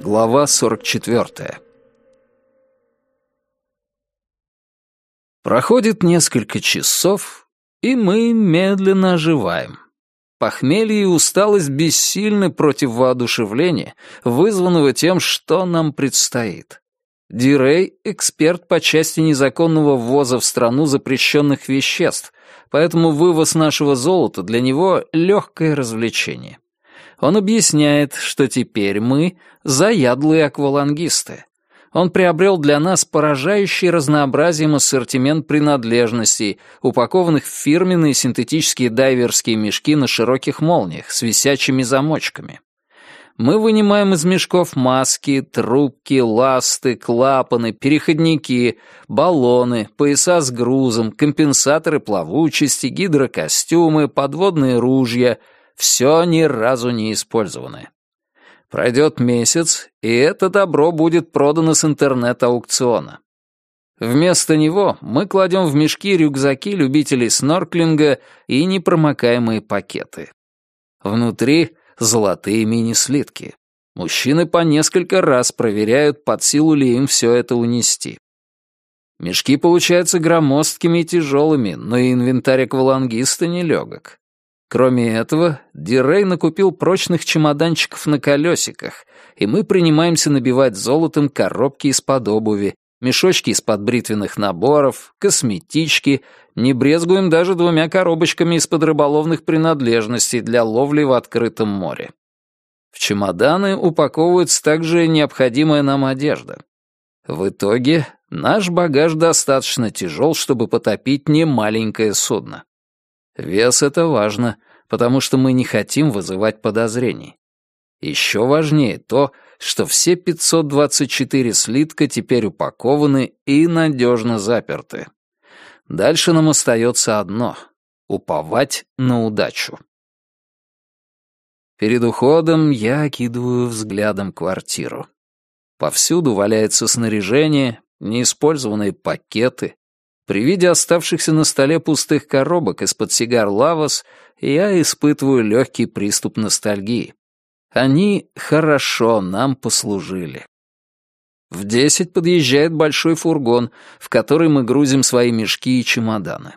Глава 44 Проходит несколько часов, и мы медленно оживаем. Похмелье и усталость бессильны против воодушевления, вызванного тем, что нам предстоит. Дирей — эксперт по части незаконного ввоза в страну запрещенных веществ, поэтому вывоз нашего золота для него — легкое развлечение. Он объясняет, что теперь мы — заядлые аквалангисты. Он приобрел для нас поражающий разнообразием ассортимент принадлежностей, упакованных в фирменные синтетические дайверские мешки на широких молниях с висячими замочками. Мы вынимаем из мешков маски, трубки, ласты, клапаны, переходники, баллоны, пояса с грузом, компенсаторы плавучести, гидрокостюмы, подводные ружья — все ни разу не использованное. Пройдет месяц, и это добро будет продано с интернет-аукциона. Вместо него мы кладем в мешки рюкзаки любителей снорклинга и непромокаемые пакеты. Внутри золотые мини-слитки. Мужчины по несколько раз проверяют, под силу ли им все это унести. Мешки получаются громоздкими и тяжелыми, но и инвентарь аквалангиста нелегок. Кроме этого, Дирей накупил прочных чемоданчиков на колесиках, и мы принимаемся набивать золотом коробки из-под обуви, мешочки из-под бритвенных наборов, косметички, не брезгуем даже двумя коробочками из-под рыболовных принадлежностей для ловли в открытом море. В чемоданы упаковывается также необходимая нам одежда. В итоге наш багаж достаточно тяжел, чтобы потопить немаленькое судно. Вес — это важно, потому что мы не хотим вызывать подозрений. Еще важнее то, что все 524 слитка теперь упакованы и надежно заперты. Дальше нам остается одно — уповать на удачу. Перед уходом я окидываю взглядом квартиру. Повсюду валяется снаряжение, неиспользованные пакеты, при виде оставшихся на столе пустых коробок из-под сигар «Лавос» я испытываю легкий приступ ностальгии. Они хорошо нам послужили. В десять подъезжает большой фургон, в который мы грузим свои мешки и чемоданы.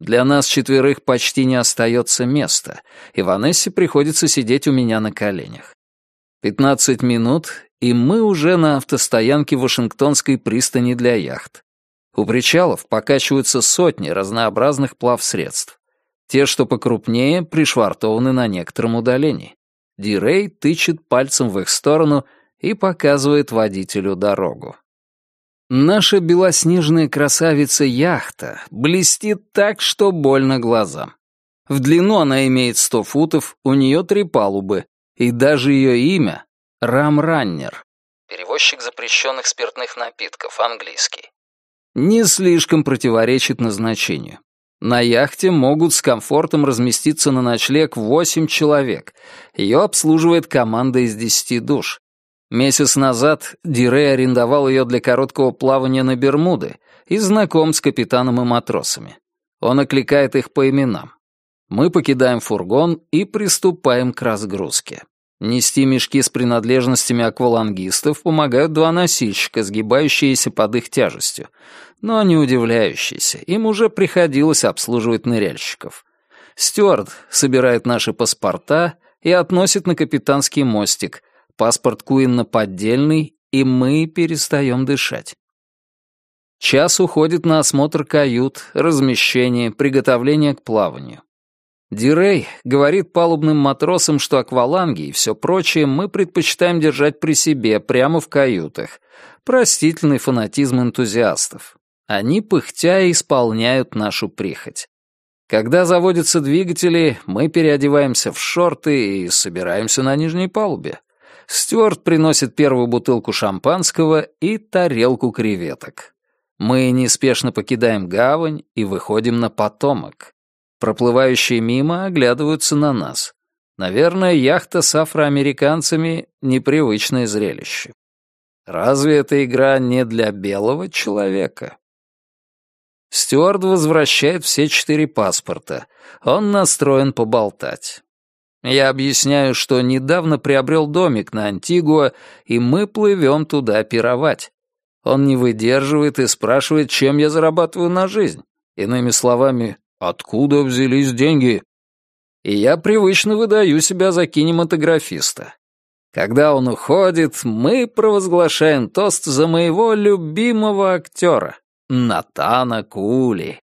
Для нас четверых почти не остается места, и Ванессе приходится сидеть у меня на коленях. Пятнадцать минут, и мы уже на автостоянке Вашингтонской пристани для яхт. У причалов покачиваются сотни разнообразных плавсредств. Те, что покрупнее, пришвартованы на некотором удалении. Дирей тычет пальцем в их сторону и показывает водителю дорогу. Наша белоснежная красавица-яхта блестит так, что больно глазам. В длину она имеет сто футов, у нее три палубы, и даже ее имя — Рамраннер. Перевозчик запрещенных спиртных напитков, английский не слишком противоречит назначению. На яхте могут с комфортом разместиться на ночлег 8 человек. Ее обслуживает команда из 10 душ. Месяц назад Дирей арендовал ее для короткого плавания на Бермуды и знаком с капитаном и матросами. Он окликает их по именам. Мы покидаем фургон и приступаем к разгрузке. Нести мешки с принадлежностями аквалангистов помогают два носильщика, сгибающиеся под их тяжестью, но не удивляющиеся, им уже приходилось обслуживать ныряльщиков. Стюарт собирает наши паспорта и относит на капитанский мостик. Паспорт Куинна поддельный, и мы перестаем дышать. Час уходит на осмотр кают, размещение, приготовление к плаванию. Дирей говорит палубным матросам, что акваланги и все прочее мы предпочитаем держать при себе, прямо в каютах. Простительный фанатизм энтузиастов. Они, пыхтя, исполняют нашу прихоть. Когда заводятся двигатели, мы переодеваемся в шорты и собираемся на нижней палубе. Стюарт приносит первую бутылку шампанского и тарелку креветок. Мы неспешно покидаем гавань и выходим на потомок. Проплывающие мимо оглядываются на нас. Наверное, яхта с афроамериканцами — непривычное зрелище. Разве эта игра не для белого человека? Стюард возвращает все четыре паспорта. Он настроен поболтать. Я объясняю, что недавно приобрел домик на Антигуа, и мы плывем туда пировать. Он не выдерживает и спрашивает, чем я зарабатываю на жизнь. Иными словами, откуда взялись деньги? И я привычно выдаю себя за кинематографиста. Когда он уходит, мы провозглашаем тост за моего любимого актера, Натана Кули.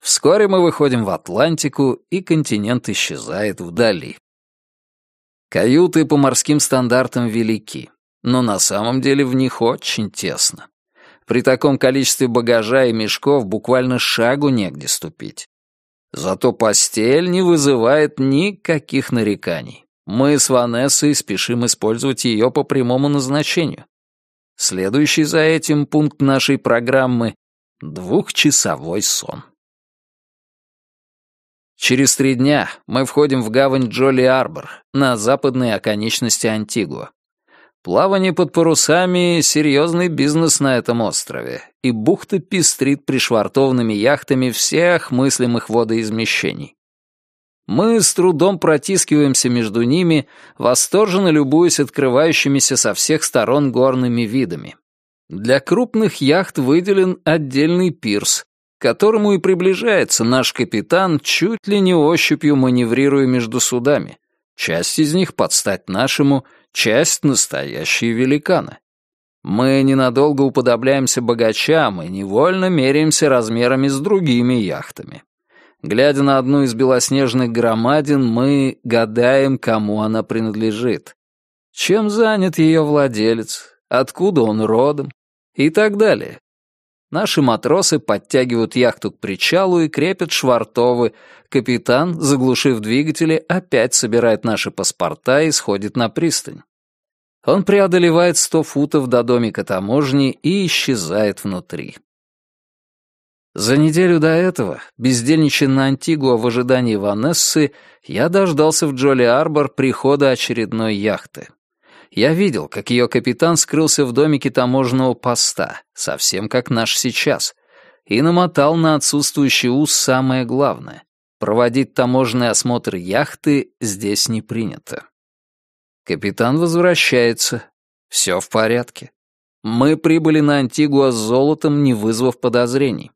Вскоре мы выходим в Атлантику, и континент исчезает вдали. Каюты по морским стандартам велики, но на самом деле в них очень тесно. При таком количестве багажа и мешков буквально шагу негде ступить. Зато постель не вызывает никаких нареканий. Мы с Ванессой спешим использовать ее по прямому назначению. Следующий за этим пункт нашей программы — двухчасовой сон. Через три дня мы входим в гавань Джоли-Арбор на западной оконечности Антигуа. Плавание под парусами — серьезный бизнес на этом острове, и бухта пестрит пришвартованными яхтами всех мыслимых водоизмещений. Мы с трудом протискиваемся между ними, восторженно любуясь открывающимися со всех сторон горными видами. Для крупных яхт выделен отдельный пирс, к которому и приближается наш капитан, чуть ли не ощупью маневрируя между судами. Часть из них под стать нашему — часть — настоящие великаны. Мы ненадолго уподобляемся богачам и невольно меряемся размерами с другими яхтами. Глядя на одну из белоснежных громадин, мы гадаем, кому она принадлежит. Чем занят ее владелец, откуда он родом и так далее. Наши матросы подтягивают яхту к причалу и крепят швартовы. Капитан, заглушив двигатели, опять собирает наши паспорта и сходит на пристань. Он преодолевает сто футов до домика таможни и исчезает внутри. За неделю до этого, бездельничая на Антигуа в ожидании Ванессы, я дождался в Джоли-Арбор прихода очередной яхты я видел, как ее капитан скрылся в домике таможенного поста, совсем как наш сейчас, и намотал на отсутствующий ус самое главное. Проводить таможенный осмотр яхты здесь не принято. Капитан возвращается. Все в порядке. Мы прибыли на Антигуа с золотом, не вызвав подозрений.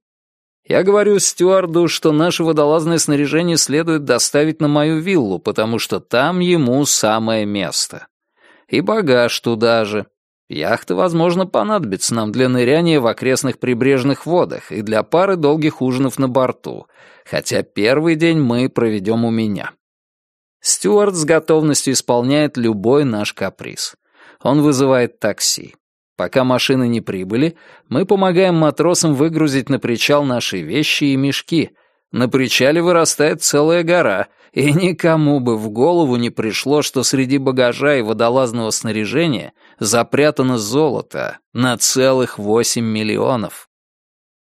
Я говорю стюарду, что наше водолазное снаряжение следует доставить на мою виллу, потому что там ему самое место. И багаж туда же. Яхта, возможно, понадобится нам для ныряния в окрестных прибрежных водах и для пары долгих ужинов на борту, хотя первый день мы проведем у меня. Стюарт с готовностью исполняет любой наш каприз. Он вызывает такси. Пока машины не прибыли, мы помогаем матросам выгрузить на причал наши вещи и мешки. На причале вырастает целая гора — и никому бы в голову не пришло, что среди багажа и водолазного снаряжения запрятано золото на целых восемь миллионов.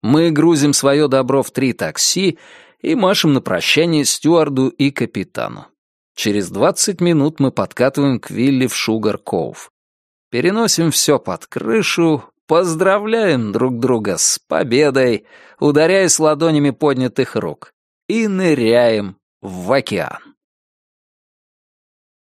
Мы грузим свое добро в три такси и машем на прощание стюарду и капитану. Через двадцать минут мы подкатываем к вилле в Шугар-Коув. Переносим все под крышу, поздравляем друг друга с победой, ударяясь ладонями поднятых рук, и ныряем в океан.